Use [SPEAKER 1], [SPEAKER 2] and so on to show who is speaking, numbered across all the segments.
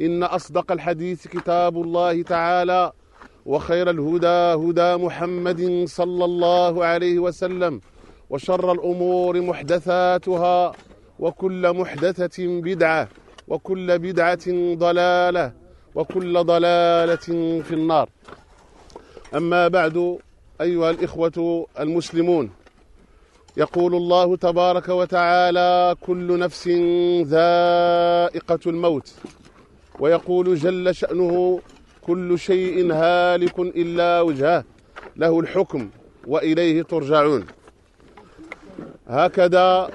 [SPEAKER 1] إن أصدق الحديث كتاب الله تعالى وخير الهدى هدى محمد صلى الله عليه وسلم وشر الأمور محدثاتها وكل محدثة بدعة وكل بدعة ضلالة وكل ضلالة في النار. أما بعد أيها الإخوة المسلمون يقول الله تبارك وتعالى كل نفس ذائقة الموت. ويقول جل شأنه كل شيء هالك إلا وجهه له الحكم وإليه ترجعون. هكذا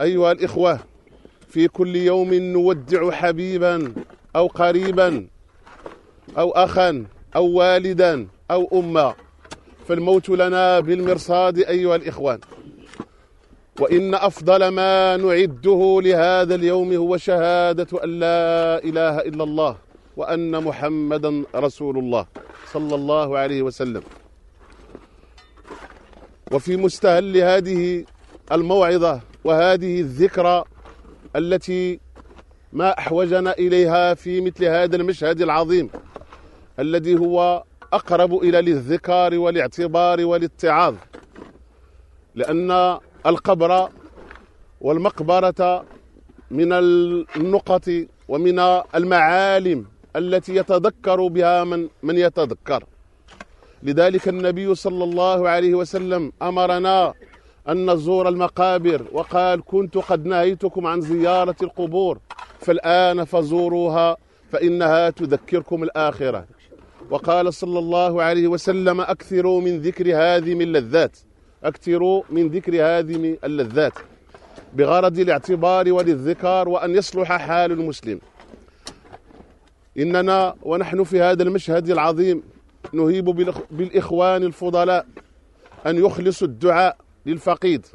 [SPEAKER 1] أيها الإخوة في كل يوم نودع حبيبا أو قريبا أو اخا أو والدا أو اما فالموت لنا بالمرصاد أيها الإخوان. وإن أفضل ما نعده لهذا اليوم هو شهادة أن لا إله إلا الله وأن محمدا رسول الله صلى الله عليه وسلم. وفي مستهل هذه الموعظة وهذه الذكرى التي ما أحوجنا إليها في مثل هذا المشهد العظيم الذي هو أقرب إلى الذكار والاعتبار والاتعاظ. لأن القبر والمقبرة من النقط ومن المعالم التي يتذكر بها من من يتذكر. لذلك النبي صلى الله عليه وسلم أمرنا أن نزور المقابر وقال كنت قد نهيتكم عن زيارة القبور فالآن فزوروها فإنها تذكركم الآخرة. وقال صلى الله عليه وسلم أكثروا من ذكر هذه من اللذات اكثروا من ذكر هذه اللذات بغرض الاعتبار والذكار وأن يصلح حال المسلم. إننا ونحن في هذا المشهد العظيم نهيب بالإخوان الفضلاء أن يخلصوا الدعاء للفقيد.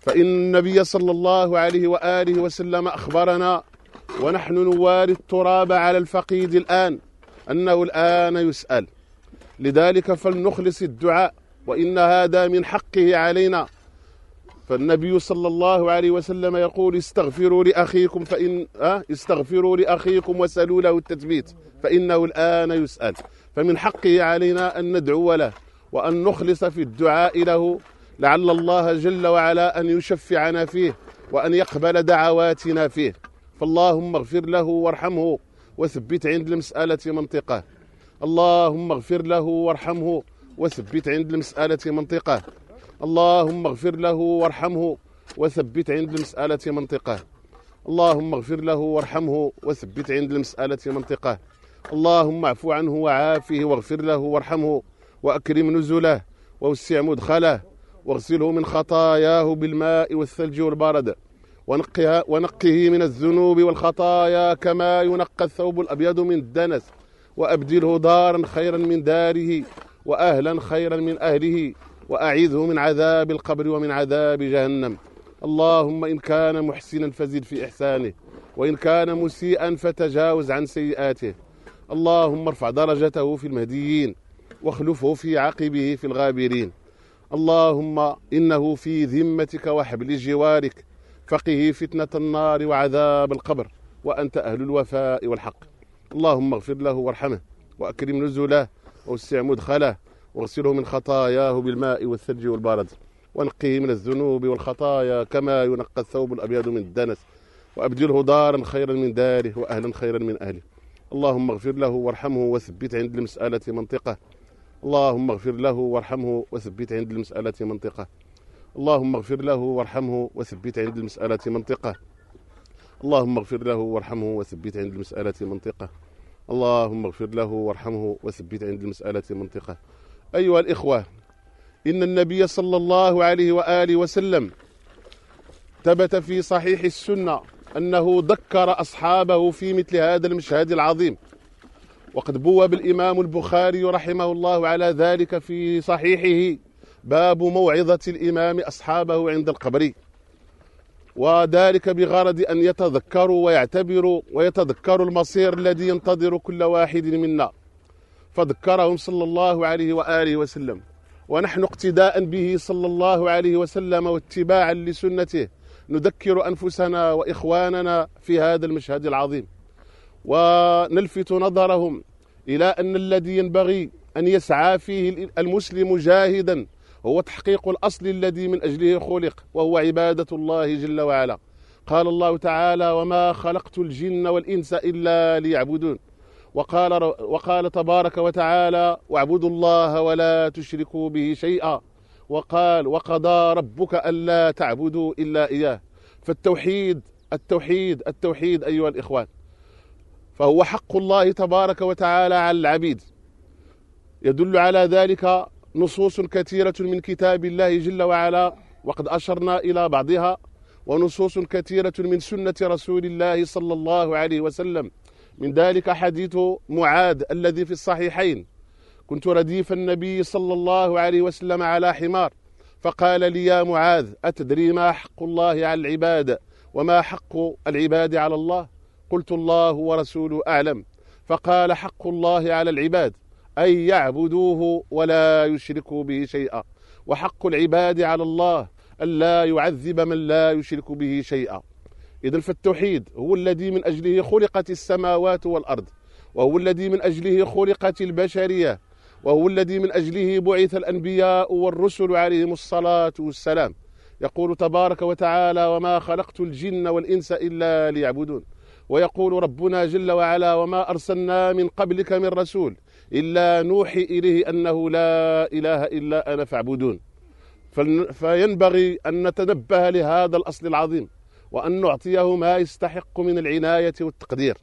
[SPEAKER 1] فإن النبي صلى الله عليه وآله وسلم أخبرنا ونحن نواري التراب على الفقيد الآن أنه الآن يسأل. لذلك فلنخلص الدعاء وإن هذا من حقه علينا. فالنبي صلى الله عليه وسلم يقول استغفروا لأخيكم فان أه؟ استغفروا لأخيكم وسلوا له التثبيت فإنه الآن يسأل. فمن حقه علينا أن ندعو له وأن نخلص في الدعاء له لعل الله جل وعلا أن يشفعنا فيه وأن يقبل دعواتنا فيه. فاللهم اغفر له وارحمه وثبت عند المسألة منطقة. اللهم اغفر له وارحمه وثبت عند المسألة منطقة. اللهم اغفر له وارحمه وثبت عند المسألة منطقة. اللهم اغفر له وارحمه وثبت عند المسألة منطقة. اللهم اعف عنه وعافه واغفر له وارحمه وأكرم نزله ووسع مدخله واغسله من خطاياه بالماء والثلج والبرد. ونقها ونقه من الذنوب والخطايا كما ينقى الثوب الأبيض من الدنس. وأبدله دارا خيرا من داره. وأهلا خيرا من أهله وأعيذه من عذاب القبر ومن عذاب جهنم. اللهم إن كان محسنا فزد في إحسانه وإن كان مسيئا فتجاوز عن سيئاته. اللهم ارفع درجته في المهديين واخلفه في عقبه في الغابرين. اللهم إنه في ذمتك وحبل جوارك فقه فتنة النار وعذاب القبر وأنت أهل الوفاء والحق. اللهم اغفر له وارحمه وأكرم نزله ووسع مدخله واغسله من خطاياه بالماء والثلج والبرد. وانقه من الذنوب والخطايا كما ينقى الثوب الأبيض من الدنس. وأبدله دارا خيرا من داره وأهلا خيرا من أهله. اللهم اغفر له وارحمه وثبت عند المسألة منطقة. اللهم اغفر له وارحمه وثبت عند المسألة منطقة. اللهم اغفر له وارحمه وثبت عند المسألة منطقة. اللهم اغفر له وارحمه وثبت عند المسألة منطقة. اللهم اغفر له وارحمه وثبت عند المسألة منطقة. أيها الإخوة إن النبي صلى الله عليه وآله وسلم ثبت في صحيح السنة أنه ذكر أصحابه في مثل هذا المشهد العظيم. وقد بوب الإمام البخاري رحمه الله على ذلك في صحيحه باب موعظة الإمام أصحابه عند القبر وذلك بغرض أن يتذكروا ويعتبروا ويتذكروا المصير الذي ينتظر كل واحد منا. فذكرهم صلى الله عليه وآله وسلم. ونحن اقتداء به صلى الله عليه وسلم واتباعا لسنته. نذكر أنفسنا وإخواننا في هذا المشهد العظيم. ونلفت نظرهم إلى أن الذي ينبغي أن يسعى فيه المسلم جاهدا هو تحقيق الأصل الذي من أجله خلق وهو عبادة الله جل وعلا. قال الله تعالى وما خلقت الجن والإنس إلا ليعبدون وقال, وقال تبارك وتعالى واعبدوا الله ولا تشركوا به شيئا وقال وقضى ربك ألا تعبدوا إلا إياه فالتوحيد التوحيد التوحيد أيها الإخوان فهو حق الله تبارك وتعالى على العبيد. يدل على ذلك نصوص كثيرة من كتاب الله جل وعلا وقد أشرنا إلى بعضها ونصوص كثيرة من سنة رسول الله صلى الله عليه وسلم. من ذلك حديث معاذ الذي في الصحيحين. كنت رديف النبي صلى الله عليه وسلم على حمار فقال لي يا معاذ أتدري ما حق الله على العباد وما حق العباد على الله؟ قلت الله ورسوله أعلم. فقال حق الله على العباد. أن يعبدوه ولا يشركوا به شيئا. وحق العباد على الله ألا يعذب من لا يشرك به شيئا. إذا فالتوحيد هو الذي من أجله خلقت السماوات والأرض وهو الذي من أجله خلقت البشرية وهو الذي من أجله بعث الأنبياء والرسل عليهم الصلاة والسلام. يقول تبارك وتعالى وما خلقت الجن والإنس إلا ليعبدون ويقول ربنا جل وعلا وما أرسلنا من قبلك من رسول إلا نوحي إليه أنه لا إله إلا أنا فاعبدون. فينبغي أن نتنبه لهذا الأصل العظيم وأن نعطيه ما يستحق من العناية والتقدير.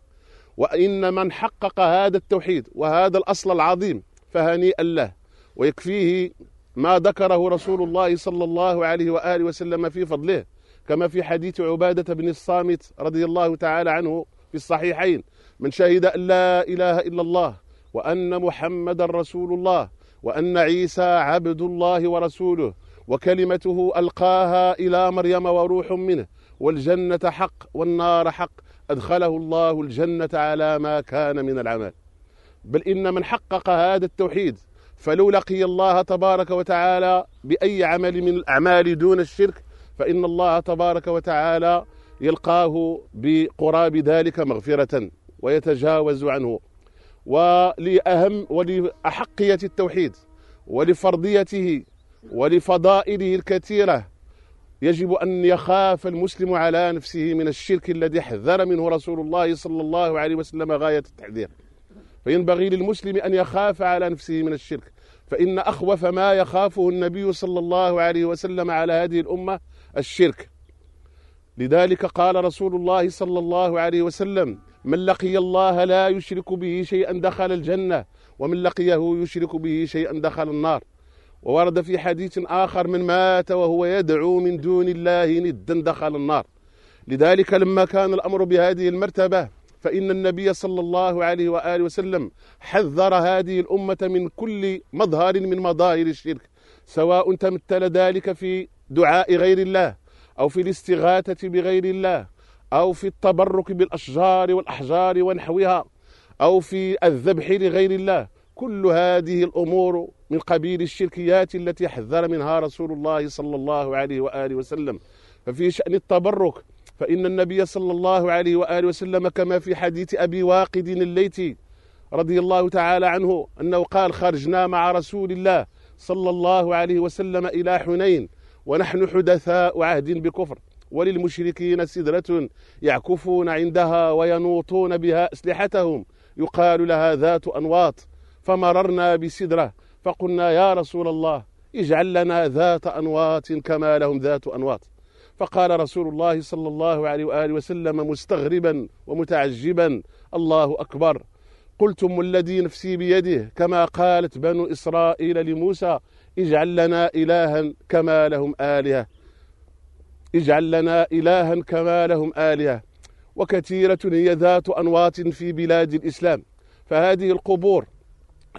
[SPEAKER 1] وإن من حقق هذا التوحيد وهذا الأصل العظيم فهنيئا له ويكفيه ما ذكره رسول الله صلى الله عليه وآله وسلم في فضله كما في حديث عبادة بن الصامت رضي الله تعالى عنه في الصحيحين من شهد أن لا إله إلا الله وأن محمد رسول الله وأن عيسى عبد الله ورسوله وكلمته ألقاها إلى مريم وروح منه والجنة حق والنار حق أدخله الله الجنة على ما كان من العمل. بل إن من حقق هذا التوحيد فلو لقي الله تبارك وتعالى بأي عمل من الأعمال دون الشرك فإن الله تبارك وتعالى يلقاه بقراب ذلك مغفرة ويتجاوز عنه. ولأهم ولأحقية التوحيد ولفرضيته ولفضائله الكثيرة. يجب أن يخاف المسلم على نفسه من الشرك الذي حذر منه رسول الله صلى الله عليه وسلم غاية التحذير. فينبغي للمسلم أن يخاف على نفسه من الشرك. فإن أخوف ما يخافه النبي صلى الله عليه وسلم على هذه الأمة الشرك. لذلك قال رسول الله صلى الله عليه وسلم من لقي الله لا يشرك به شيئا دخل الجنة ومن لقيه يشرك به شيئا دخل النار. وورد في حديث آخر من مات وهو يدعو من دون الله ندا دخل النار. لذلك لما كان الأمر بهذه المرتبة فإن النبي صلى الله عليه وآله وسلم حذر هذه الأمة من كل مظهر من مظاهر الشرك سواء تمثل ذلك في دعاء غير الله أو في الاستغاثة بغير الله أو في التبرك بالأشجار والأحجار ونحوها أو في الذبح لغير الله. كل هذه الأمور من قبيل الشركيات التي حذر منها رسول الله صلى الله عليه وآله وسلم. ففي شأن التبرك فإن النبي صلى الله عليه وآله وسلم كما في حديث أبي واقد الليثي رضي الله تعالى عنه أنه قال خرجنا مع رسول الله صلى الله عليه وسلم إلى حنين ونحن حدثاء عهد بكفر. وللمشركين سدرة يعكفون عندها وينوطون بها أسلحتهم. يقال لها ذات أنواط. فمررنا بسدرة. فقلنا يا رسول الله اجعل لنا ذات أنواط كما لهم ذات أنواط. فقال رسول الله صلى الله عليه وآله وسلم مستغربا ومتعجبا الله أكبر. قلتم الذي نفسي بيده كما قالت بنو إسرائيل لموسى اجعل لنا إلها كما لهم آلهة. اجعل لنا إلها كما لهم آلهة. وكثيرة هي ذات أنواط في بلاد الإسلام. فهذه القبور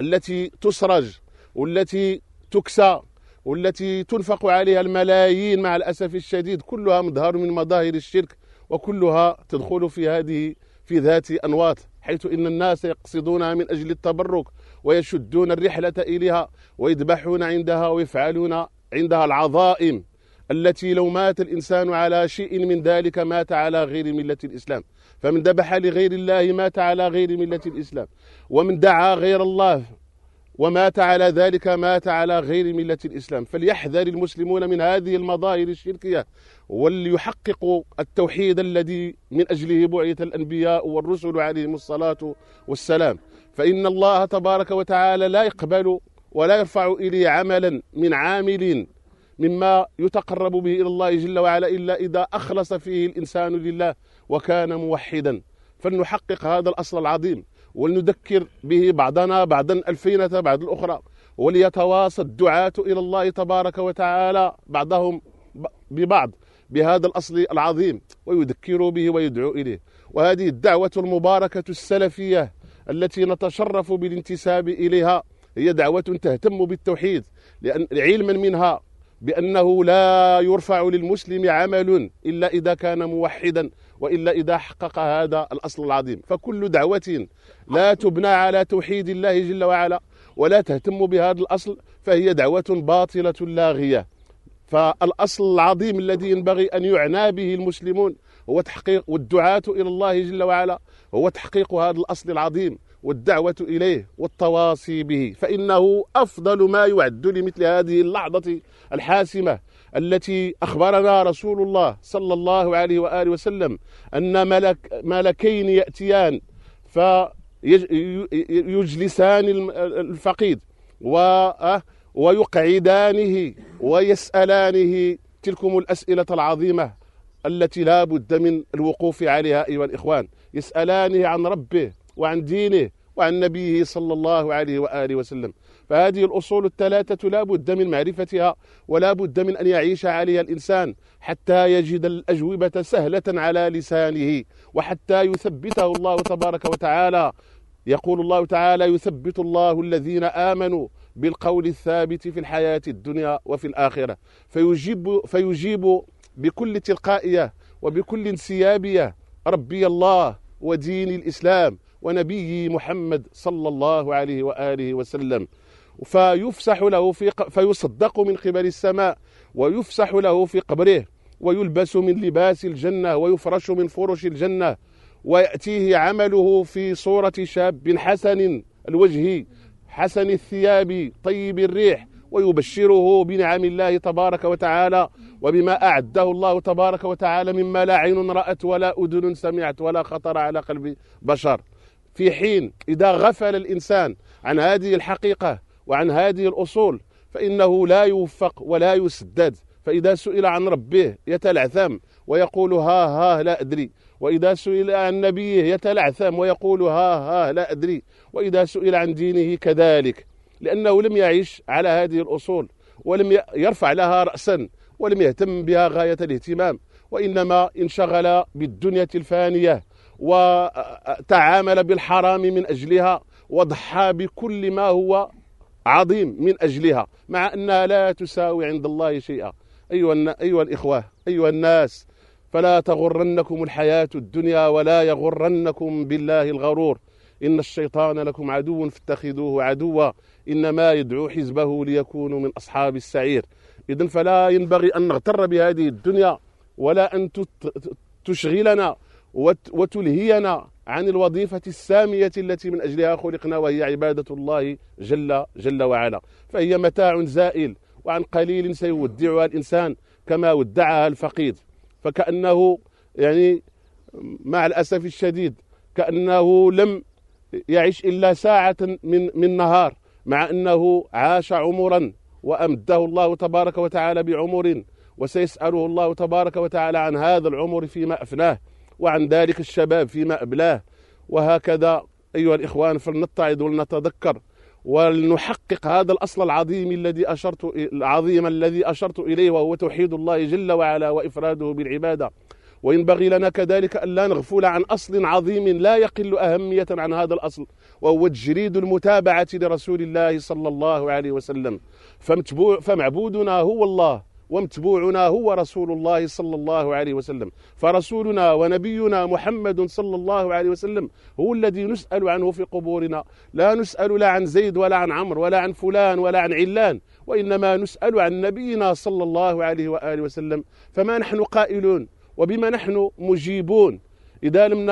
[SPEAKER 1] التي تسرج والتي تكسى والتي تنفق عليها الملايين مع الأسف الشديد كلها مظهر من مظاهر الشرك وكلها تدخل في هذه في ذات أنواط حيث إن الناس يقصدونها من أجل التبرك ويشدون الرحلة إليها ويذبحون عندها ويفعلون عندها العظائم. التي لو مات الإنسان على شيء من ذلك مات على غير ملة الإسلام. فمن ذبح لغير الله مات على غير ملة الإسلام. ومن دعا غير الله ومات على ذلك مات على غير ملة الإسلام. فليحذر المسلمون من هذه المظاهر الشركية وليحققوا التوحيد الذي من أجله بعث الأنبياء والرسل عليهم الصلاة والسلام. فإن الله تبارك وتعالى لا يقبل ولا يرفع إليه عملا من عامل مما يتقرب به إلى الله جل وعلا إلا إذا أخلص فيه الإنسان لله وكان موحدا. فلنحقق هذا الأصل العظيم ولنذكر به بعضنا بعضا الفينة بعد الأخرى وليتواصى الدعاة إلى الله تبارك وتعالى بعضهم ببعض بهذا الأصل العظيم ويذكروا به ويدعو إليه. وهذه الدعوة المباركة السلفية التي نتشرف بالانتساب إليها هي دعوة تهتم بالتوحيد لأن علما منها بأنه لا يرفع للمسلم عمل إلا إذا كان موحدا وإلا إذا حقق هذا الأصل العظيم. فكل دعوة لا تبنى على توحيد الله جل وعلا ولا تهتم بهذا الأصل فهي دعوة باطلة لاغية فالأصل العظيم الذي ينبغي أن يعنى به المسلمون هو تحقيق والدعاة إلى الله جل وعلا هو تحقيق هذا الأصل العظيم. والدعوة إليه والتواصي به فإنه أفضل ما يعد لمثل هذه اللحظة الحاسمة التي أخبرنا رسول الله صلى الله عليه وآله وسلم أن ملك ملكين يأتيان فيجلسان الفقيد آه، ويقعدانه ويسألانه تلكم الأسئلة العظيمة التي لا بد من الوقوف عليها أيها الإخوان. يسألانه عن ربه وعن دينه وعن نبيه صلى الله عليه وآله وسلم. فهذه الأصول الثلاثة لا بد من معرفتها ولا بد من أن يعيش عليها الإنسان حتى يجد الأجوبة سهلة على لسانه وحتى يثبته الله تبارك وتعالى. يقول الله تعالى يثبت الله الذين آمنوا بالقول الثابت في الحياة الدنيا وفي الآخرة. فيجيب, فيجيب بكل تلقائية وبكل انسيابية ربي الله ودين الإسلام. ونبيه محمد صلى الله عليه وآله وسلم. فيفسح له في فيصدق من قبل السماء ويفسح له في قبره ويلبس من لباس الجنة ويفرش من فرش الجنة ويأتيه عمله في صورة شاب حسن الوجه حسن الثياب طيب الريح ويبشره بنعم الله تبارك وتعالى وبما أعده الله تبارك وتعالى مما لا عين رأت ولا أذن سمعت ولا خطر على قلب بشر. في حين إذا غفل الإنسان عن هذه الحقيقة وعن هذه الأصول فإنه لا يوفق ولا يسدد. فإذا سئل عن ربه يتلعثم ويقول ها ها لا أدري. وإذا سئل عن نبيه يتلعثم ويقول ها ها لا أدري. وإذا سئل عن دينه كذلك. لأنه لم يعيش على هذه الأصول ولم يرفع لها رأسا ولم يهتم بها غاية الاهتمام. وإنما انشغل بالدنيا الفانية. وتعامل بالحرام من أجلها وضحى بكل ما هو عظيم من أجلها مع أنها لا تساوي عند الله شيئا. أيها, أيها الإخوة أيها الناس فلا تغرنكم الحياة الدنيا ولا يغرنكم بالله الغرور. إن الشيطان لكم عدو فاتخذوه عدوا. إنما يدعو حزبه ليكونوا من أصحاب السعير. إذن فلا ينبغي أن نغتر بهذه الدنيا ولا أن تشغلنا وتلهينا عن الوظيفة السامية التي من أجلها خلقنا وهي عبادة الله جل جل وعلا. فهي متاع زائل وعن قليل سيودعها الإنسان كما ودعها الفقيد فكأنه يعني مع الأسف الشديد كأنه لم يعيش إلا ساعة من من نهار مع أنه عاش عمرا وأمده الله تبارك وتعالى بعمر وسيسأله الله تبارك وتعالى عن هذا العمر فيما أفناه. وعن ذلك الشباب فيما أبلاه. وهكذا أيها الإخوان فلنتعظ ولنتذكر ولنحقق هذا الأصل العظيم الذي أشرت العظيم الذي أشرت إليه وهو توحيد الله جل وعلا وإفراده بالعبادة. وينبغي لنا كذلك أن لا نغفل عن أصل عظيم لا يقل أهمية عن هذا الأصل وهو تجريد المتابعة لرسول الله صلى الله عليه وسلم. فمعبودنا هو الله ومتبوعنا هو رسول الله صلى الله عليه وسلم. فرسولنا ونبينا محمد صلى الله عليه وسلم هو الذي نسأل عنه في قبورنا. لا نسأل لا عن زيد ولا عن عمرو ولا عن فلان ولا عن علان وإنما نسأل عن نبينا صلى الله عليه وآله وسلم. فما نحن قائلون وبما نحن مجيبون؟ إذا لم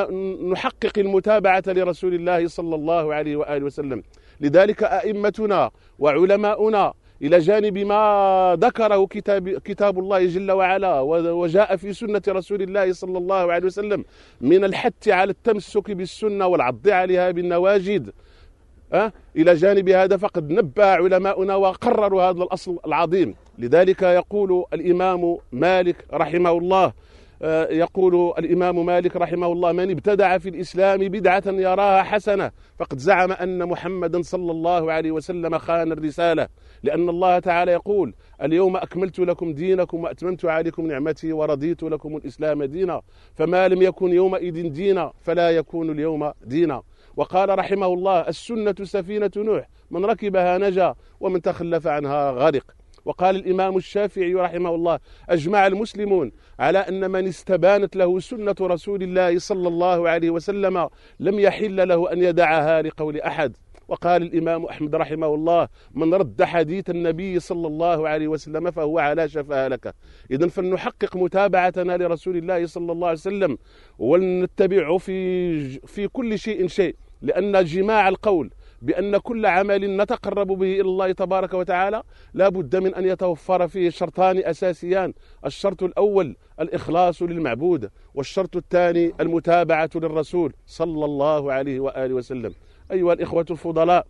[SPEAKER 1] نحقق المتابعة لرسول الله صلى الله عليه وآله وسلم. لذلك أئمتنا وعلماؤنا إلى جانب ما ذكره كتاب, كتاب الله جل وعلا وجاء في سنة رسول الله صلى الله عليه وسلم من الحث على التمسك بالسنة والعض عليها بالنواجد أه؟ إلى جانب هذا فقد نبه علماؤنا وقرروا هذا الأصل العظيم لذلك يقول الإمام مالك رحمه الله يقول الإمام مالك رحمه الله من ابتدع في الإسلام بدعة يراها حسنة فقد زعم أن محمدا صلى الله عليه وسلم خان الرسالة لأن الله تعالى يقول اليوم أكملت لكم دينكم وأتممت عليكم نعمتي ورضيت لكم الإسلام دينا فما لم يكن يومئذ دينا فلا يكون اليوم دينا. وقال رحمه الله السنة سفينة نوح من ركبها نجا ومن تخلف عنها غرق. وقال الإمام الشافعي رحمه الله أجمع المسلمون على أن من استبانت له سنة رسول الله صلى الله عليه وسلم لم يحل له أن يدعها لقول أحد. وقال الإمام أحمد رحمه الله من رد حديث النبي صلى الله عليه وسلم فهو على شفا هلكة إذا فلنحقق متابعتنا لرسول الله صلى الله عليه وسلم ولنتبعه في في كل شيء شيء لأن جماع القول بأن كل عمل نتقرب به إلى الله تبارك وتعالى لا بد من أن يتوفر فيه شرطان أساسيان. الشرط الأول الإخلاص للمعبود والشرط الثاني المتابعة للرسول صلى الله عليه وآله وسلم. أيها الإخوة الفضلاء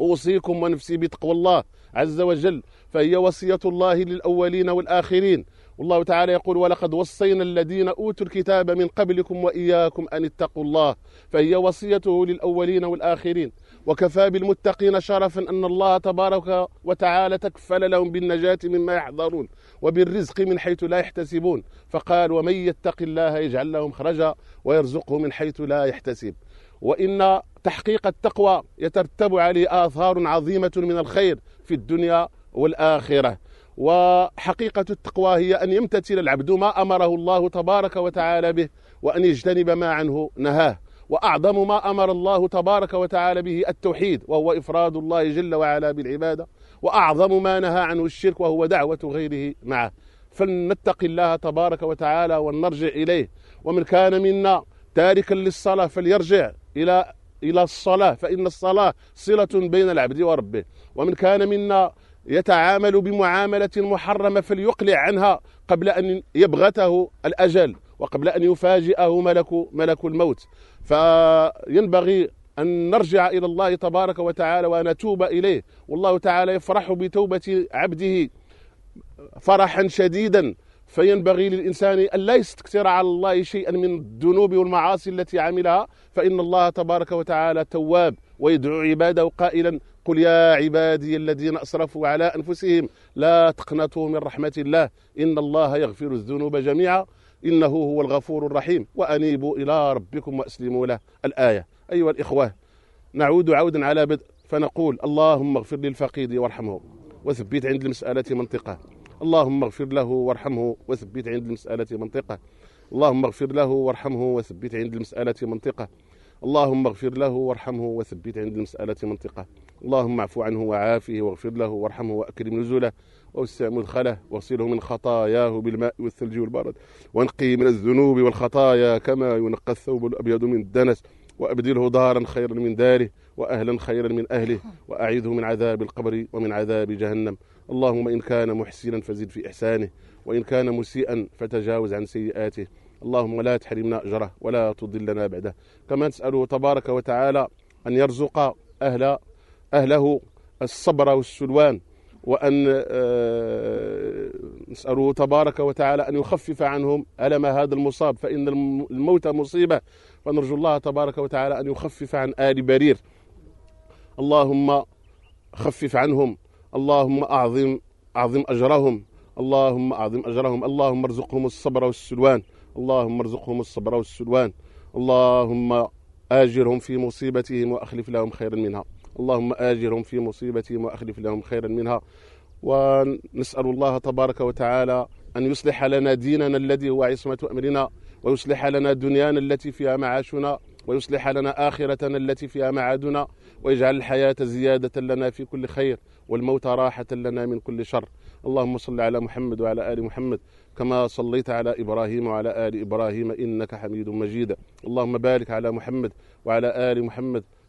[SPEAKER 1] أوصيكم ونفسي بتقوى الله عز وجل فهي وصية الله للأولين والآخرين. والله تعالى يقول ولقد وصينا الذين أوتوا الكتاب من قبلكم وإياكم أن اتقوا الله فهي وصيته للأولين والآخرين. وكفى بالمتقين شرفا أن الله تبارك وتعالى تكفل لهم بالنجاة مما يحذرون وبالرزق من حيث لا يحتسبون. فقال ومن يتق الله يجعل له مخرجا ويرزقه من حيث لا يحتسب. وإن تحقيق التقوى يترتب عليه آثار عظيمة من الخير في الدنيا والآخرة. وحقيقة التقوى هي أن يمتثل العبد ما أمره الله تبارك وتعالى به وأن يجتنب ما عنه نهاه. وأعظم ما أمر الله تبارك وتعالى به التوحيد وهو إفراد الله جل وعلا بالعبادة وأعظم ما نهى عنه الشرك وهو دعوة غيره معه. فلنتق الله تبارك وتعالى ونرجع إليه. ومن كان منا تاركا للصلاة فليرجع إلى إلى الصلاة فإن الصلاة صلة بين العبد وربه. ومن كان منا يتعامل بمعاملة محرمة فليقلع عنها قبل أن يبغته الأجل. وقبل أن يفاجئه ملك ملك الموت. فينبغي أن نرجع إلى الله تبارك وتعالى ونتوب إليه. والله تعالى يفرح بتوبة عبده فرحا شديدا. فينبغي للإنسان أن لا يستكثر على الله شيئا من الذنوب والمعاصي التي عملها. فإن الله تبارك وتعالى تواب ويدعو عباده قائلا قل يا عبادي الذين أسرفوا على أنفسهم لا تقنطوا من رحمة الله. إن الله يغفر الذنوب جميعا. إنه هو الغفور الرحيم. وأنيبوا إلى ربكم وأسلموا له. الآية. أيها الإخوة نعود عودا على بدء. فنقول اللهم اغفر للفقيد وارحمه. وثبت عند المسألة منطقة. اللهم اغفر له وارحمه. وثبت عند المسألة منطقة. اللهم اغفر له وارحمه. وثبت عند المسألة منطقة. اللهم اغفر له وارحمه. وثبت عند المسألة منطقة. اللهم اعف عنه وعافه واغفر له وارحمه. وأكرم نزله. ووسع مدخله واغسله من خطاياه بالماء والثلج والبرد. وانقه من الذنوب والخطايا كما ينقى الثوب الأبيض من الدنس وأبدله دارا خيرا من داره وأهلا خيرا من أهله. وأعيذه من عذاب القبر ومن عذاب جهنم. اللهم إن كان محسنا فزد في إحسانه. وإن كان مسيئا فتجاوز عن سيئاته. اللهم لا تحرمنا أجره ولا تضلنا بعده. كما نسأله تبارك وتعالى أن يرزق أهل أهله الصبر والسلوان. وأن آه، نسأله تبارك وتعالى أن يخفف عنهم ألم هذا المصاب فإن الموت مصيبة فنرجو الله تبارك وتعالى أن يخفف عن آل برير. اللهم خفف عنهم اللهم أعظم أعظم أجرهم اللهم أعظم أجرهم اللهم ارزقهم الصبر والسلوان اللهم ارزقهم الصبر والسلوان اللهم آجرهم في مصيبتهم وأخلف لهم خيرا منها. اللهم آجرهم في مصيبتهم وأخلف لهم خيرا منها. ونسأل الله تبارك وتعالى أن يصلح لنا ديننا الذي هو عصمة أمرنا ويصلح لنا دنيانا التي فيها معاشنا ويصلح لنا آخرتنا التي فيها معادنا ويجعل الحياة زيادة لنا في كل خير والموت راحة لنا من كل شر. اللهم صل على محمد وعلى آل محمد كما صليت على إبراهيم وعلى آل إبراهيم إنك حميد مجيد. اللهم بارك على محمد وعلى آل محمد